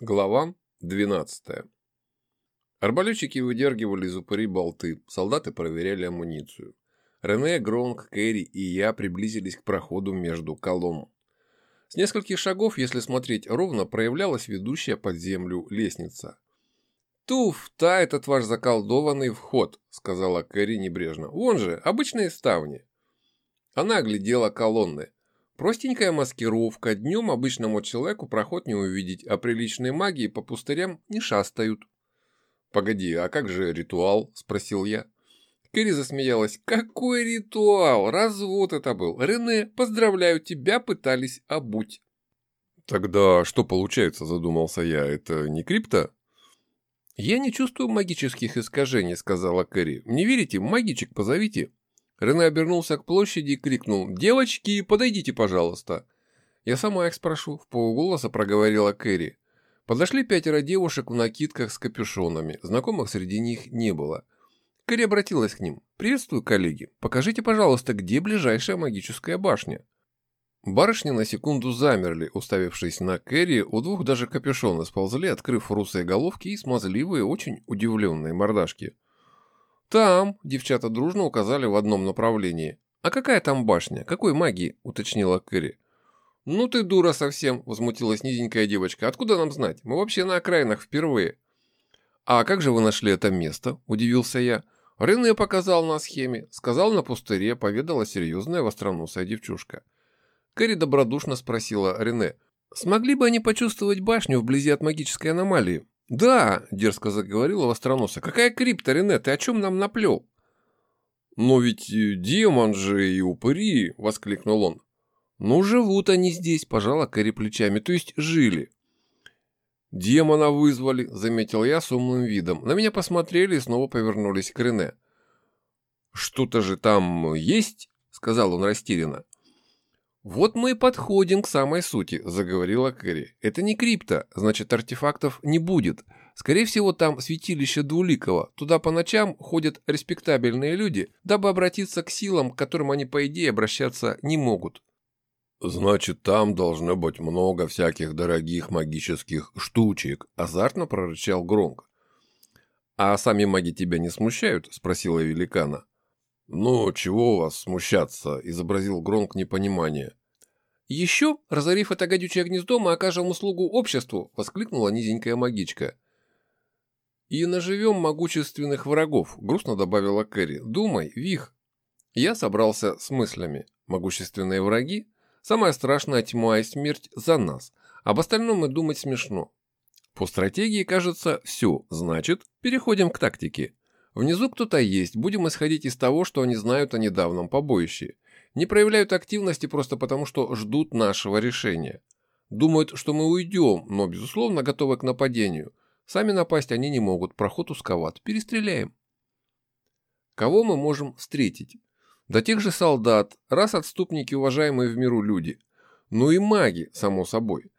Глава 12. Арбалетчики выдергивали из упыри болты, солдаты проверяли амуницию. Рене, Гронк, Кэрри и я приблизились к проходу между колонн. С нескольких шагов, если смотреть ровно, проявлялась ведущая под землю лестница. «Туф-та, этот ваш заколдованный вход», — сказала Кэрри небрежно. «Вон же, обычные ставни». Она оглядела колонны. Простенькая маскировка, днем обычному человеку проход не увидеть, а приличные магии по пустырям не шастают. «Погоди, а как же ритуал?» – спросил я. Кэрри засмеялась. «Какой ритуал? Развод это был. Рене, поздравляю, тебя пытались обуть». «Тогда что получается?» – задумался я. «Это не крипта?» «Я не чувствую магических искажений», – сказала Кэрри. «Не верите? Магичек позовите». Рене обернулся к площади и крикнул «Девочки, подойдите, пожалуйста!» «Я сама их спрошу», — в полголоса проговорила Кэрри. Подошли пятеро девушек в накидках с капюшонами, знакомых среди них не было. Кэрри обратилась к ним. «Приветствую, коллеги. Покажите, пожалуйста, где ближайшая магическая башня?» Барышни на секунду замерли, уставившись на Кэрри, у двух даже капюшоны сползли, открыв русые головки и смазливые, очень удивленные мордашки. «Там», — девчата дружно указали в одном направлении. «А какая там башня? Какой магии?» — уточнила Кэрри. «Ну ты дура совсем», — возмутилась низенькая девочка. «Откуда нам знать? Мы вообще на окраинах впервые». «А как же вы нашли это место?» — удивился я. Рене показал на схеме, сказал на пустыре, поведала серьезная востроносая девчушка. Кэрри добродушно спросила Рене. «Смогли бы они почувствовать башню вблизи от магической аномалии?» «Да», — дерзко заговорила Востроноса, — «какая крипта, Рене, ты о чем нам наплел?» «Но ведь э, демон же и упыри!» — воскликнул он. «Ну, живут они здесь», — пожала Кэрри плечами, — «то есть жили». «Демона вызвали», — заметил я с умным видом. На меня посмотрели и снова повернулись к Рене. «Что-то же там есть?» — сказал он растерянно. «Вот мы и подходим к самой сути», — заговорила Кэрри. «Это не крипта, значит, артефактов не будет. Скорее всего, там святилище Двуликого. Туда по ночам ходят респектабельные люди, дабы обратиться к силам, к которым они, по идее, обращаться не могут». «Значит, там должно быть много всяких дорогих магических штучек», — азартно прорычал Громко. «А сами маги тебя не смущают?» — спросила великана. «Ну, чего у вас смущаться?» – изобразил Гронк непонимание. «Еще, разорив это гадючее гнездо, мы окажем услугу обществу!» – воскликнула низенькая магичка. «И наживем могущественных врагов», – грустно добавила Кэрри. «Думай, Вих». Я собрался с мыслями. Могущественные враги? Самая страшная тьма и смерть за нас. Об остальном и думать смешно. По стратегии, кажется, все. Значит, переходим к тактике. Внизу кто-то есть, будем исходить из того, что они знают о недавнем побоище. Не проявляют активности просто потому, что ждут нашего решения. Думают, что мы уйдем, но, безусловно, готовы к нападению. Сами напасть они не могут, проход узковат. Перестреляем. Кого мы можем встретить? Да тех же солдат, раз отступники, уважаемые в миру люди. Ну и маги, само собой.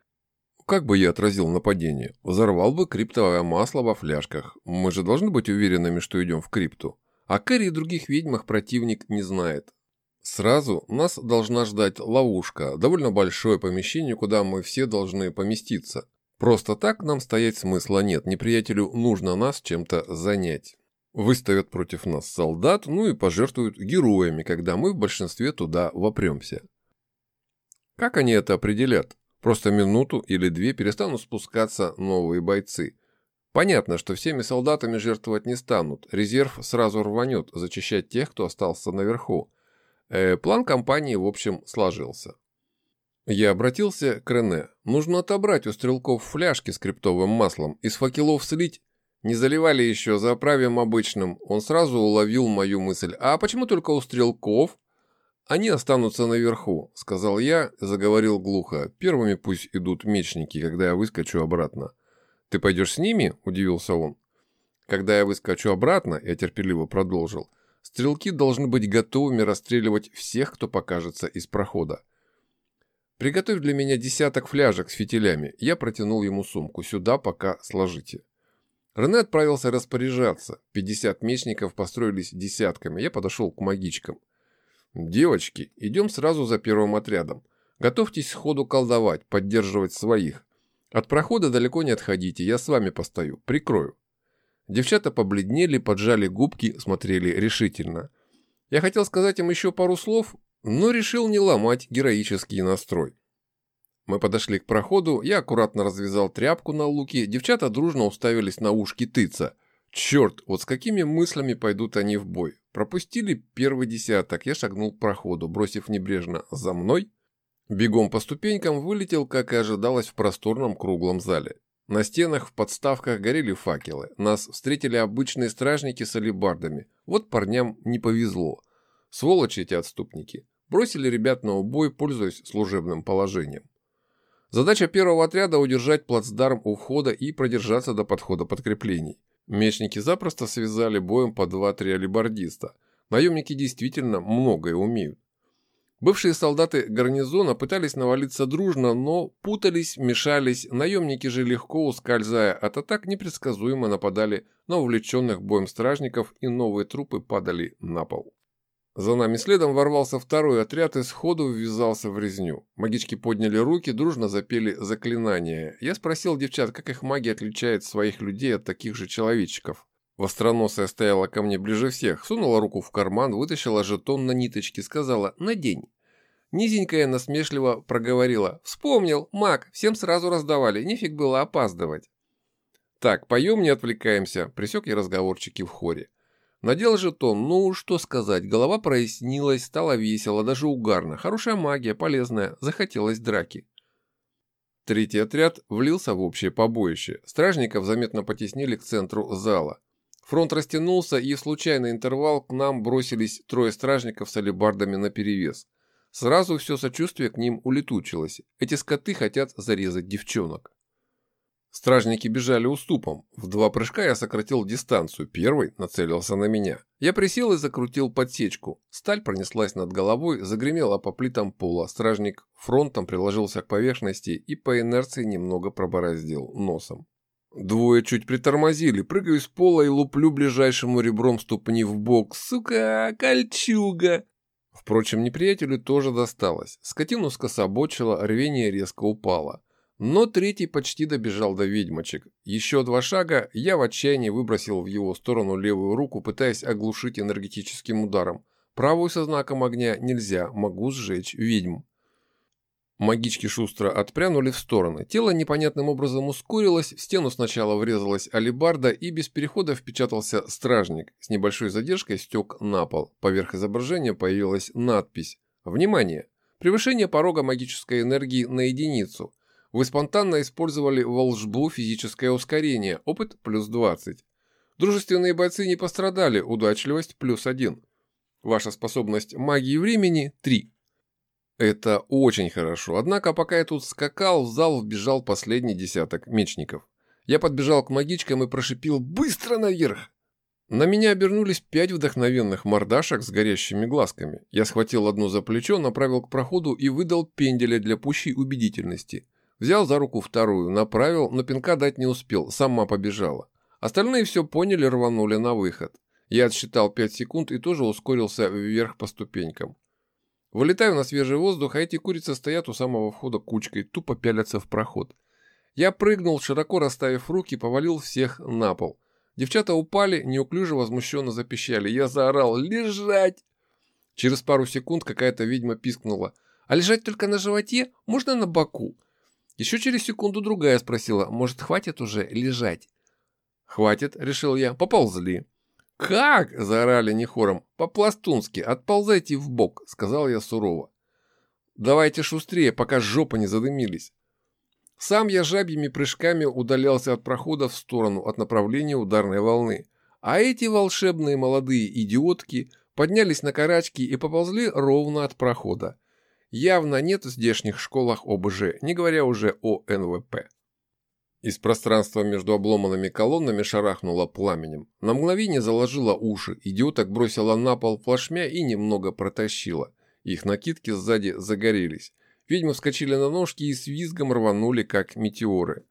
Как бы я отразил нападение? Взорвал бы криптовое масло во фляжках. Мы же должны быть уверенными, что идем в крипту. А Кэрри и других ведьмах противник не знает. Сразу нас должна ждать ловушка, довольно большое помещение, куда мы все должны поместиться. Просто так нам стоять смысла нет, неприятелю нужно нас чем-то занять. Выставят против нас солдат, ну и пожертвуют героями, когда мы в большинстве туда вопремся. Как они это определят? Просто минуту или две перестанут спускаться новые бойцы. Понятно, что всеми солдатами жертвовать не станут. Резерв сразу рванет, зачищать тех, кто остался наверху. Э, план компании, в общем, сложился. Я обратился к Рене. Нужно отобрать у стрелков фляжки с криптовым маслом, из факелов слить. Не заливали еще, заправим обычным. Он сразу уловил мою мысль. А почему только у стрелков? «Они останутся наверху», — сказал я, заговорил глухо. «Первыми пусть идут мечники, когда я выскочу обратно». «Ты пойдешь с ними?» — удивился он. «Когда я выскочу обратно», — я терпеливо продолжил, «стрелки должны быть готовыми расстреливать всех, кто покажется из прохода. Приготовь для меня десяток фляжек с фитилями. Я протянул ему сумку. Сюда пока сложите». Рене отправился распоряжаться. Пятьдесят мечников построились десятками. Я подошел к магичкам. «Девочки, идем сразу за первым отрядом. Готовьтесь сходу колдовать, поддерживать своих. От прохода далеко не отходите, я с вами постою, прикрою. Девчата побледнели, поджали губки, смотрели решительно. Я хотел сказать им еще пару слов, но решил не ломать героический настрой. Мы подошли к проходу, я аккуратно развязал тряпку на луке, девчата дружно уставились на ушки тыца. Черт, вот с какими мыслями пойдут они в бой. Пропустили первый десяток, я шагнул к проходу, бросив небрежно «за мной». Бегом по ступенькам вылетел, как и ожидалось, в просторном круглом зале. На стенах в подставках горели факелы. Нас встретили обычные стражники с алебардами. Вот парням не повезло. Сволочи эти отступники. Бросили ребят на убой, пользуясь служебным положением. Задача первого отряда – удержать плацдарм у входа и продержаться до подхода подкреплений. Мечники запросто связали боем по 2-3 алибардиста. Наемники действительно многое умеют. Бывшие солдаты гарнизона пытались навалиться дружно, но путались, мешались, наемники же легко, ускользая от атак, непредсказуемо нападали на увлеченных боем стражников и новые трупы падали на пол. За нами следом ворвался второй отряд и сходу ввязался в резню. Магички подняли руки, дружно запели заклинания. Я спросил девчат, как их магия отличает своих людей от таких же человечков. Востроносая стояла ко мне ближе всех, сунула руку в карман, вытащила жетон на ниточке, сказала «надень». Низенькая насмешливо проговорила «Вспомнил, маг, всем сразу раздавали, нефиг было опаздывать». «Так, поем, не отвлекаемся», – присек я разговорчики в хоре. Надел жетон, ну, что сказать, голова прояснилась, стало весело, даже угарно. Хорошая магия, полезная, захотелось драки. Третий отряд влился в общее побоище. Стражников заметно потеснили к центру зала. Фронт растянулся, и в случайный интервал к нам бросились трое стражников с алебардами наперевес. Сразу все сочувствие к ним улетучилось. Эти скоты хотят зарезать девчонок. Стражники бежали уступом. В два прыжка я сократил дистанцию. Первый нацелился на меня. Я присел и закрутил подсечку. Сталь пронеслась над головой, загремела по плитам пола. Стражник фронтом приложился к поверхности и по инерции немного пробороздил носом. Двое чуть притормозили, прыгаю с пола и луплю ближайшему ребром ступни в бок. Сука, кольчуга! Впрочем, неприятелю тоже досталось. Скотину скособочило, рвение резко упало. Но третий почти добежал до ведьмочек. Еще два шага я в отчаянии выбросил в его сторону левую руку, пытаясь оглушить энергетическим ударом. Правую со знаком огня нельзя, могу сжечь ведьм. Магички шустро отпрянули в стороны. Тело непонятным образом ускорилось, в стену сначала врезалась алибарда и без перехода впечатался стражник. С небольшой задержкой стек на пол. Поверх изображения появилась надпись «Внимание! Превышение порога магической энергии на единицу. Вы спонтанно использовали волжбу физическое ускорение, опыт плюс 20. Дружественные бойцы не пострадали, удачливость плюс 1. Ваша способность магии времени 3. Это очень хорошо. Однако, пока я тут скакал, в зал вбежал последний десяток мечников. Я подбежал к магичкам и прошипел «Быстро наверх!». На меня обернулись пять вдохновенных мордашек с горящими глазками. Я схватил одну за плечо, направил к проходу и выдал пенделя для пущей убедительности. Взял за руку вторую, направил, но пинка дать не успел, сама побежала. Остальные все поняли, рванули на выход. Я отсчитал пять секунд и тоже ускорился вверх по ступенькам. Вылетаю на свежий воздух, а эти курицы стоят у самого входа кучкой, тупо пялятся в проход. Я прыгнул, широко расставив руки, повалил всех на пол. Девчата упали, неуклюже возмущенно запищали. Я заорал «Лежать!». Через пару секунд какая-то ведьма пискнула. «А лежать только на животе? Можно на боку?» Еще через секунду другая спросила «Может, хватит уже лежать?» «Хватит», — решил я, — «поползли». «Как?» – заорали не хором. «По-пластунски, отползайте в бок», – сказал я сурово. «Давайте шустрее, пока жопы не задымились». Сам я жабьими прыжками удалялся от прохода в сторону от направления ударной волны. А эти волшебные молодые идиотки поднялись на карачки и поползли ровно от прохода. Явно нет в здешних школах ОБЖ, не говоря уже о НВП. Из пространства между обломанными колоннами шарахнуло пламенем. На мгновение заложила уши, идиоток бросила на пол плашмя и немного протащила. Их накидки сзади загорелись. Ведьмы вскочили на ножки и с визгом рванули, как метеоры.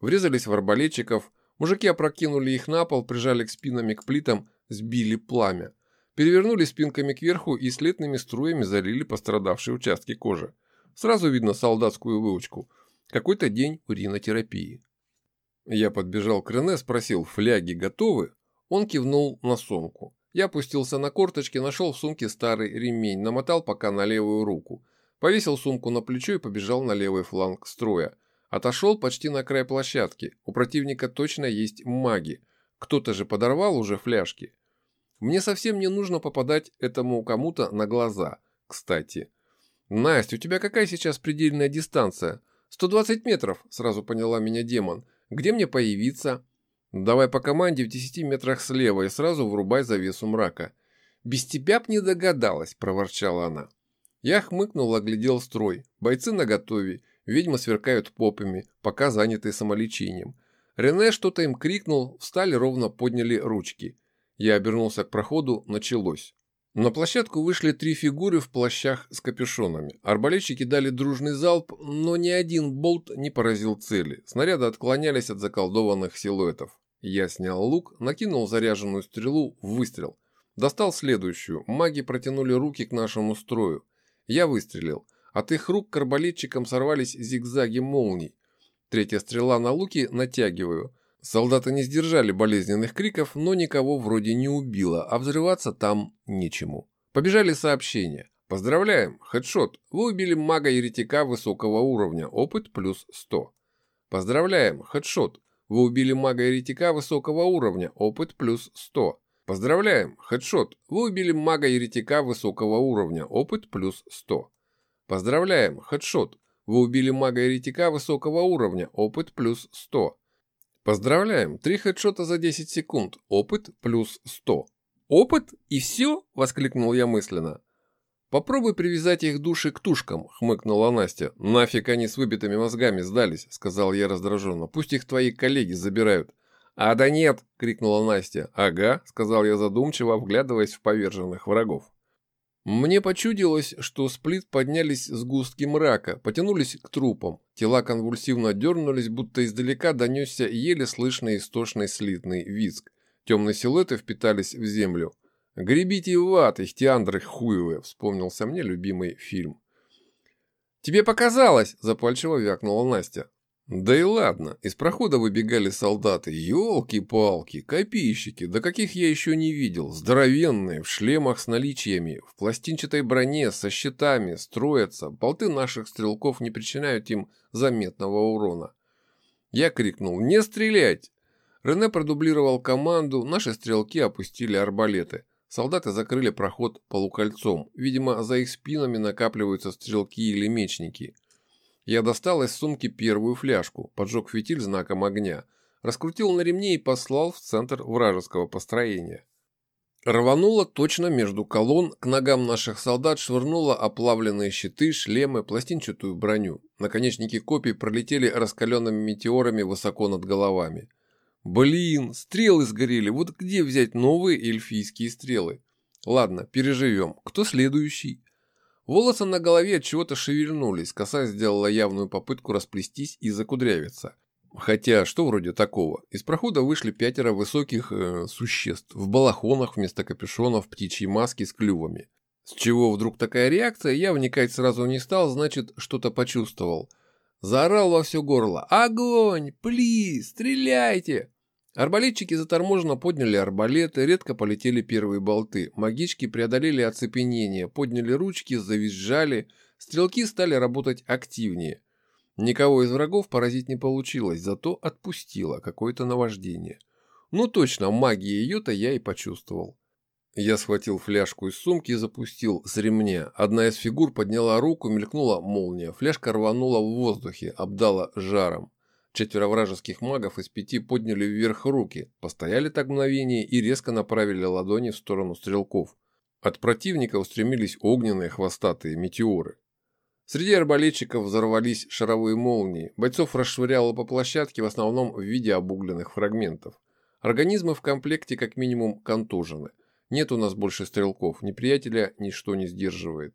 Врезались в арбалетчиков, мужики опрокинули их на пол, прижали к спинами к плитам, сбили пламя. Перевернули спинками кверху и слетными струями залили пострадавшие участки кожи. Сразу видно солдатскую выучку – Какой-то день уринотерапии. Я подбежал к Рене, спросил, фляги готовы? Он кивнул на сумку. Я опустился на корточки, нашел в сумке старый ремень, намотал пока на левую руку. Повесил сумку на плечо и побежал на левый фланг строя. Отошел почти на край площадки. У противника точно есть маги. Кто-то же подорвал уже фляжки. Мне совсем не нужно попадать этому кому-то на глаза. Кстати. Настя, у тебя какая сейчас предельная дистанция? 120 метров, сразу поняла меня демон. Где мне появиться? Давай по команде в 10 метрах слева и сразу врубай завесу мрака. Без тебя б не догадалась, проворчала она. Я хмыкнул, оглядел строй. Бойцы наготове, ведьмы сверкают попами, пока заняты самолечением. Рене что-то им крикнул, встали ровно, подняли ручки. Я обернулся к проходу, началось. На площадку вышли три фигуры в плащах с капюшонами. Арбалетчики дали дружный залп, но ни один болт не поразил цели. Снаряды отклонялись от заколдованных силуэтов. Я снял лук, накинул заряженную стрелу, выстрел. Достал следующую. Маги протянули руки к нашему строю. Я выстрелил. От их рук к арбалетчикам сорвались зигзаги молний. Третья стрела на луке натягиваю. Солдаты не сдержали болезненных криков, но никого вроде не убило, а взрываться там нечему. Побежали сообщения. Поздравляем, хедшот, вы убили мага-еретика высокого уровня, опыт плюс 100. Поздравляем, хедшот, вы убили мага-еретика высокого уровня, опыт плюс 100. Поздравляем, хедшот, вы убили мага-еретика высокого уровня, опыт плюс 100. Поздравляем, хедшот, вы убили мага-еретика высокого уровня, опыт плюс 100. Поздравляем, три хедшота за 10 секунд, опыт плюс 100. Опыт и все? Воскликнул я мысленно. Попробуй привязать их души к тушкам, хмыкнула Настя. Нафиг они с выбитыми мозгами сдались, сказал я раздраженно. Пусть их твои коллеги забирают. А да нет, крикнула Настя. Ага, сказал я задумчиво, вглядываясь в поверженных врагов. Мне почудилось, что сплит поднялись сгустки мрака, потянулись к трупам. Тела конвульсивно дернулись, будто издалека донесся еле слышный истошный слитный визг. Темные силуэты впитались в землю. «Гребите в ад, ихтиандры хуевые!» — вспомнился мне любимый фильм. «Тебе показалось!» — запальчиво вякнула Настя. Да и ладно, из прохода выбегали солдаты. Ёлки-палки, копейщики, да каких я еще не видел. Здоровенные, в шлемах с наличиями, в пластинчатой броне, со щитами, строятся. Болты наших стрелков не причиняют им заметного урона. Я крикнул «Не стрелять!». Рене продублировал команду, наши стрелки опустили арбалеты. Солдаты закрыли проход полукольцом. Видимо, за их спинами накапливаются стрелки или мечники. Я достал из сумки первую фляжку, поджег фитиль знаком огня, раскрутил на ремне и послал в центр вражеского построения. Рвануло точно между колонн, к ногам наших солдат швырнуло оплавленные щиты, шлемы, пластинчатую броню. Наконечники копий пролетели раскаленными метеорами высоко над головами. Блин, стрелы сгорели, вот где взять новые эльфийские стрелы? Ладно, переживем. Кто следующий? Волосы на голове от чего-то шевельнулись, коса сделала явную попытку расплестись и закудрявиться. Хотя, что вроде такого? Из прохода вышли пятеро высоких э, существ в балахонах вместо капюшонов, птичьи маски с клювами. С чего вдруг такая реакция, я вникать сразу не стал, значит, что-то почувствовал. Заорал во все горло «Огонь! Плиз! Стреляйте!» Арбалетчики заторможенно подняли арбалеты, редко полетели первые болты. Магички преодолели оцепенение, подняли ручки, завизжали. Стрелки стали работать активнее. Никого из врагов поразить не получилось, зато отпустило какое-то наваждение. Ну точно, магия ее-то я и почувствовал. Я схватил фляжку из сумки и запустил с ремня. Одна из фигур подняла руку, мелькнула молния. Фляжка рванула в воздухе, обдала жаром. Четверо вражеских магов из пяти подняли вверх руки, постояли так мгновение и резко направили ладони в сторону стрелков. От противника устремились огненные хвостатые метеоры. Среди арбалетчиков взорвались шаровые молнии, бойцов расшвыряло по площадке в основном в виде обугленных фрагментов. Организмы в комплекте как минимум контужены. Нет у нас больше стрелков, неприятеля ничто не сдерживает.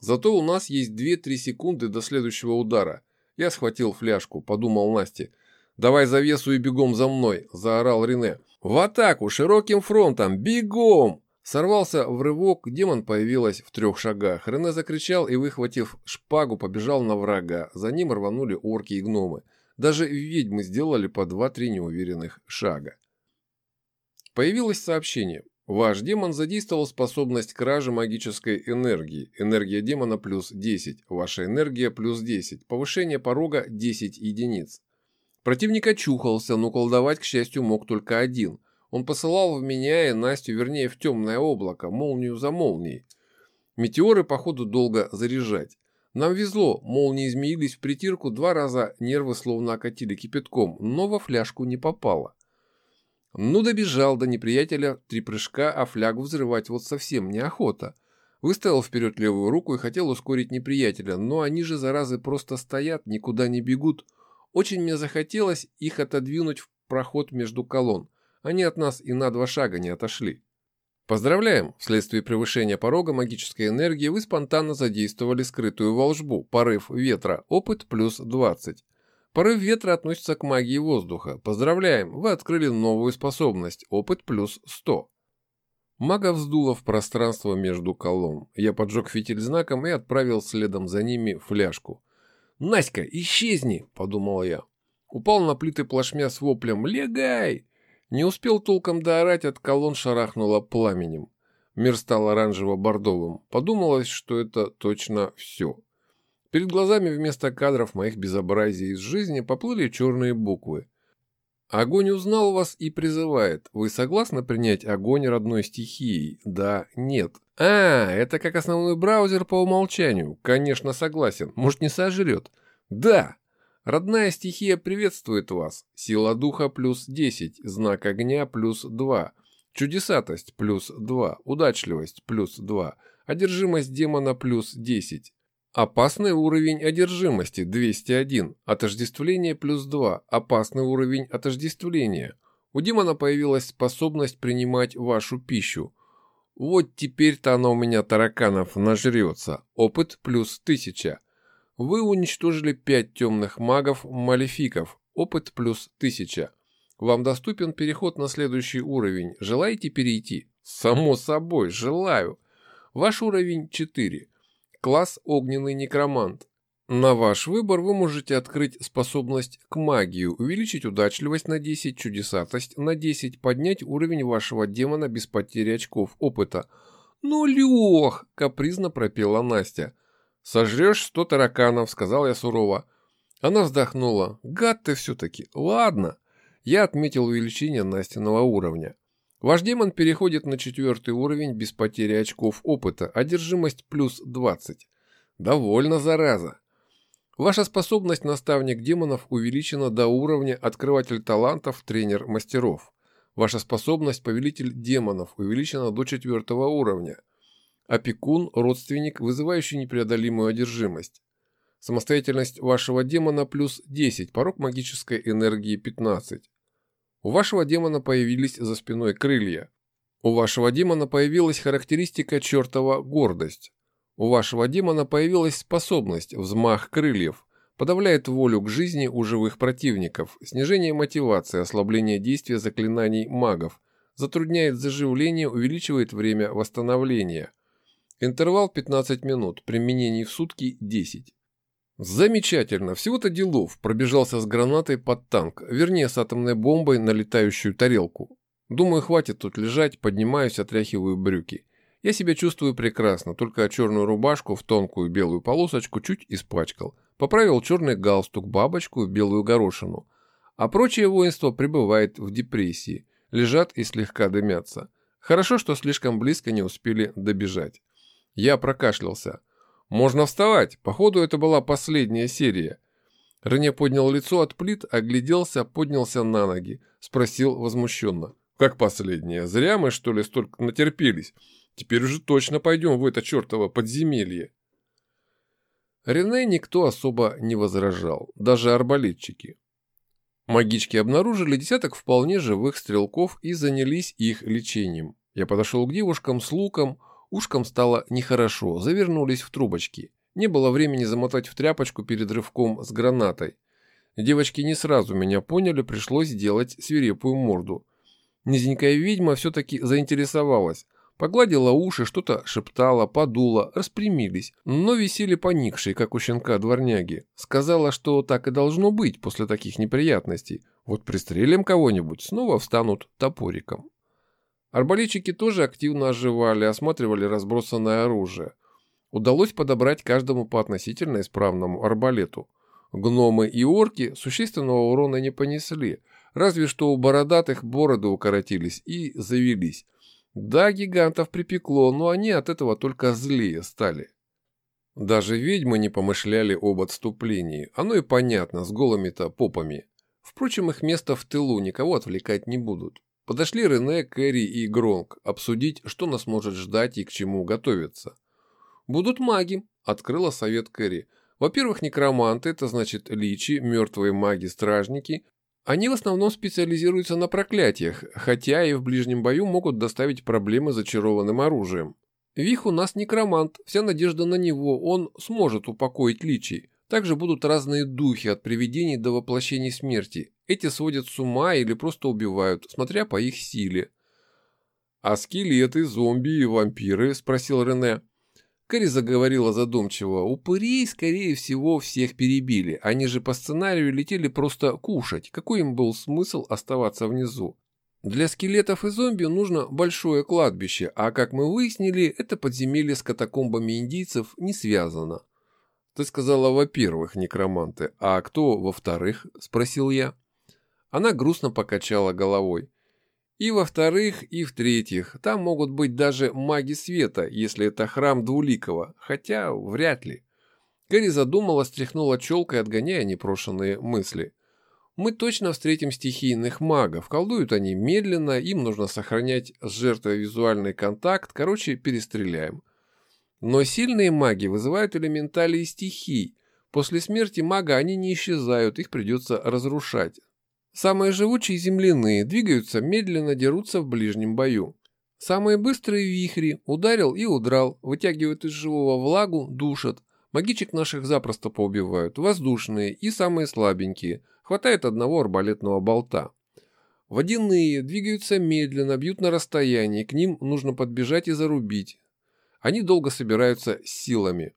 Зато у нас есть 2-3 секунды до следующего удара – я схватил фляжку, подумал Насте. «Давай завесу и бегом за мной!» – заорал Рене. «В атаку! Широким фронтом! Бегом!» Сорвался в рывок, демон появилась в трех шагах. Рене закричал и, выхватив шпагу, побежал на врага. За ним рванули орки и гномы. Даже ведьмы сделали по два-три неуверенных шага. Появилось сообщение. Ваш демон задействовал способность кражи магической энергии. Энергия демона плюс 10. Ваша энергия плюс 10. Повышение порога 10 единиц. Противник очухался, но колдовать, к счастью, мог только один – он посылал в меня и Настю, вернее, в темное облако, молнию за молнией. Метеоры, походу, долго заряжать. Нам везло, молнии изменились в притирку, два раза нервы словно окатили кипятком, но во фляжку не попало. Ну, добежал до неприятеля три прыжка, а флягу взрывать вот совсем неохота. Выставил вперед левую руку и хотел ускорить неприятеля, но они же, заразы, просто стоят, никуда не бегут. Очень мне захотелось их отодвинуть в проход между колонн. Они от нас и на два шага не отошли. Поздравляем! Вследствие превышения порога магической энергии вы спонтанно задействовали скрытую волжбу, порыв ветра, опыт плюс 20. Порыв ветра относится к магии воздуха. Поздравляем! Вы открыли новую способность, опыт плюс 100. Мага вздуло в пространство между колонн. Я поджег фитиль знаком и отправил следом за ними фляжку. «Наська, исчезни!» – подумал я. Упал на плиты плашмя с воплем «Легай!» Не успел толком доорать, от колонн шарахнуло пламенем. Мир стал оранжево-бордовым. Подумалось, что это точно все. Перед глазами вместо кадров моих безобразий из жизни поплыли черные буквы. Огонь узнал вас и призывает. Вы согласны принять огонь родной стихией? Да, нет. А, это как основной браузер по умолчанию. Конечно, согласен. Может, не сожрет? Да. Родная стихия приветствует вас. Сила духа плюс 10, знак огня плюс 2, чудесатость плюс 2, удачливость плюс 2, одержимость демона плюс 10. Опасный уровень одержимости 201, отождествление плюс 2, опасный уровень отождествления. У демона появилась способность принимать вашу пищу. Вот теперь-то она у меня тараканов нажрется. Опыт плюс 1000. Вы уничтожили пять темных магов-малефиков, опыт плюс 1000. Вам доступен переход на следующий уровень. Желаете перейти? Само собой, желаю. Ваш уровень 4. Класс огненный некромант. На ваш выбор вы можете открыть способность к магии, увеличить удачливость на 10, чудесатость на 10, поднять уровень вашего демона без потери очков опыта. «Ну, Лех!» – капризно пропела Настя. «Сожрешь сто тараканов», — сказал я сурово. Она вздохнула. «Гад ты все-таки. Ладно». Я отметил увеличение Настиного уровня. Ваш демон переходит на четвертый уровень без потери очков опыта, одержимость плюс 20. Довольно, зараза. Ваша способность наставник демонов увеличена до уровня открыватель талантов, тренер мастеров. Ваша способность повелитель демонов увеличена до четвертого уровня. Опекун – родственник, вызывающий непреодолимую одержимость. Самостоятельность вашего демона плюс 10, порог магической энергии 15. У вашего демона появились за спиной крылья. У вашего демона появилась характеристика чертова гордость. У вашего демона появилась способность взмах крыльев, подавляет волю к жизни у живых противников, снижение мотивации, ослабление действия заклинаний магов, затрудняет заживление, увеличивает время восстановления – Интервал 15 минут, применений в сутки 10. Замечательно, всего-то делов, пробежался с гранатой под танк, вернее с атомной бомбой на летающую тарелку. Думаю, хватит тут лежать, поднимаюсь, отряхиваю брюки. Я себя чувствую прекрасно, только черную рубашку в тонкую белую полосочку чуть испачкал. Поправил черный галстук, бабочку и белую горошину. А прочее воинство пребывает в депрессии, лежат и слегка дымятся. Хорошо, что слишком близко не успели добежать. Я прокашлялся. «Можно вставать. Походу, это была последняя серия». Рене поднял лицо от плит, огляделся, поднялся на ноги. Спросил возмущенно. «Как последняя? Зря мы, что ли, столько натерпелись? Теперь уже точно пойдем в это чертово подземелье». Рене никто особо не возражал, даже арбалетчики. Магички обнаружили десяток вполне живых стрелков и занялись их лечением. Я подошел к девушкам с луком, Ушкам стало нехорошо, завернулись в трубочки. Не было времени замотать в тряпочку перед рывком с гранатой. Девочки не сразу меня поняли, пришлось сделать свирепую морду. Низенькая ведьма все-таки заинтересовалась, Погладила уши, что-то шептала, подула, распрямились, но висели поникшие, как у щенка дворняги. Сказала, что так и должно быть после таких неприятностей. Вот пристрелим кого-нибудь, снова встанут топориком. Арбалетчики тоже активно оживали, осматривали разбросанное оружие. Удалось подобрать каждому по относительно исправному арбалету. Гномы и орки существенного урона не понесли, разве что у бородатых бороды укоротились и завелись. Да, гигантов припекло, но они от этого только злее стали. Даже ведьмы не помышляли об отступлении, оно и понятно, с голыми-то попами. Впрочем, их место в тылу никого отвлекать не будут. Подошли Рене, Кэрри и Гронк обсудить, что нас может ждать и к чему готовиться. «Будут маги», — открыла совет Кэрри. «Во-первых, некроманты, это значит личи, мертвые маги-стражники. Они в основном специализируются на проклятиях, хотя и в ближнем бою могут доставить проблемы зачарованным оружием. Вих у нас некромант, вся надежда на него, он сможет упокоить личий. Также будут разные духи от привидений до воплощений смерти. Эти сводят с ума или просто убивают, смотря по их силе. «А скелеты, зомби и вампиры?» – спросил Рене. Кэрри заговорила задумчиво. Упырей, скорее всего, всех перебили. Они же по сценарию летели просто кушать. Какой им был смысл оставаться внизу? Для скелетов и зомби нужно большое кладбище, а как мы выяснили, это подземелье с катакомбами индийцев не связано. Ты сказала, во-первых, некроманты, а кто во-вторых? Спросил я. Она грустно покачала головой. И во-вторых, и в-третьих, там могут быть даже маги света, если это храм Двуликого, хотя вряд ли. Гэри задумала, стряхнула челкой, отгоняя непрошенные мысли. Мы точно встретим стихийных магов, колдуют они медленно, им нужно сохранять с жертвой визуальный контакт, короче, перестреляем. Но сильные маги вызывают элементали стихий. После смерти мага они не исчезают, их придется разрушать. Самые живучие земляные двигаются медленно, дерутся в ближнем бою. Самые быстрые вихри ударил и удрал, вытягивают из живого влагу, душат. Магичек наших запросто поубивают, воздушные и самые слабенькие. Хватает одного арбалетного болта. Водяные двигаются медленно, бьют на расстоянии, к ним нужно подбежать и зарубить. Они долго собираются силами.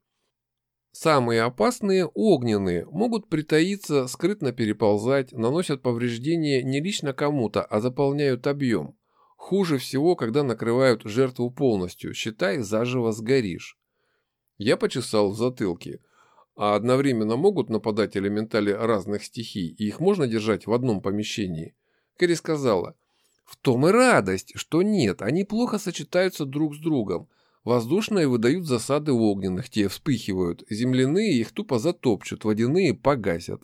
Самые опасные – огненные, могут притаиться, скрытно переползать, наносят повреждения не лично кому-то, а заполняют объем. Хуже всего, когда накрывают жертву полностью, считай, заживо сгоришь. Я почесал в затылке. А одновременно могут нападать элементали разных стихий, и их можно держать в одном помещении. Кэрри сказала, в том и радость, что нет, они плохо сочетаются друг с другом. Воздушные выдают засады огненных, те вспыхивают, земляные их тупо затопчут, водяные погасят.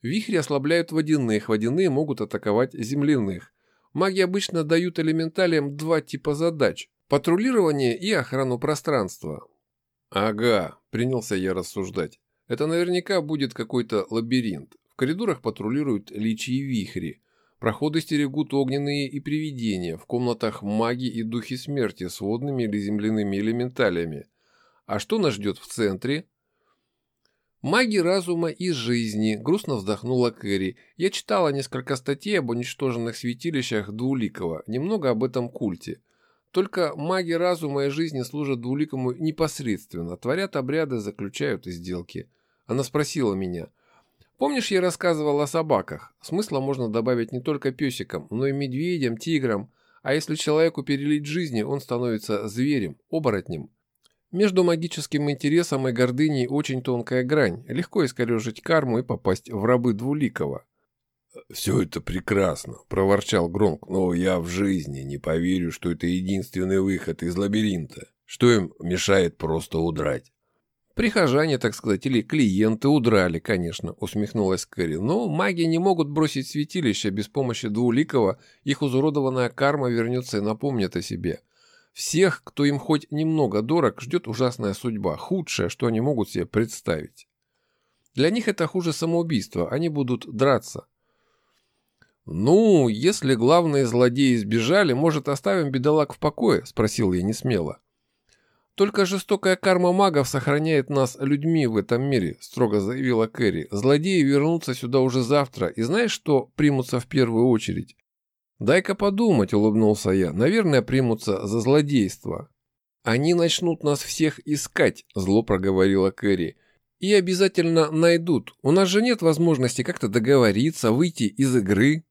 Вихри ослабляют водяных, водяные могут атаковать земляных. Маги обычно дают элементалиям два типа задач – патрулирование и охрану пространства. Ага, принялся я рассуждать. Это наверняка будет какой-то лабиринт. В коридорах патрулируют личи и вихри. Проходы стерегут огненные и привидения, в комнатах маги и духи смерти с водными или земляными элементалями. А что нас ждет в центре? Маги разума и жизни, грустно вздохнула Кэрри. Я читала несколько статей об уничтоженных святилищах Двуликова, немного об этом культе. Только маги разума и жизни служат Двуликому непосредственно, творят обряды, заключают сделки. Она спросила меня – Помнишь, я рассказывал о собаках? Смысла можно добавить не только песикам, но и медведям, тиграм. А если человеку перелить жизни, он становится зверем, оборотнем. Между магическим интересом и гордыней очень тонкая грань. Легко искорежить карму и попасть в рабы Двуликова. «Все это прекрасно», – проворчал Гронк, – «но я в жизни не поверю, что это единственный выход из лабиринта. Что им мешает просто удрать?» Прихожане, так сказать, или клиенты удрали, конечно, усмехнулась Кэрри. Но маги не могут бросить святилище без помощи двуликого, их изуродованная карма вернется и напомнит о себе. Всех, кто им хоть немного дорог, ждет ужасная судьба, худшее, что они могут себе представить. Для них это хуже самоубийства, они будут драться. «Ну, если главные злодеи сбежали, может, оставим бедолаг в покое?» – спросил я несмело. «Только жестокая карма магов сохраняет нас людьми в этом мире», – строго заявила Кэрри. «Злодеи вернутся сюда уже завтра, и знаешь, что примутся в первую очередь? «Дай-ка подумать», — улыбнулся я. «Наверное, примутся за злодейство». «Они начнут нас всех искать», — зло проговорила Кэрри. «И обязательно найдут. У нас же нет возможности как-то договориться, выйти из игры».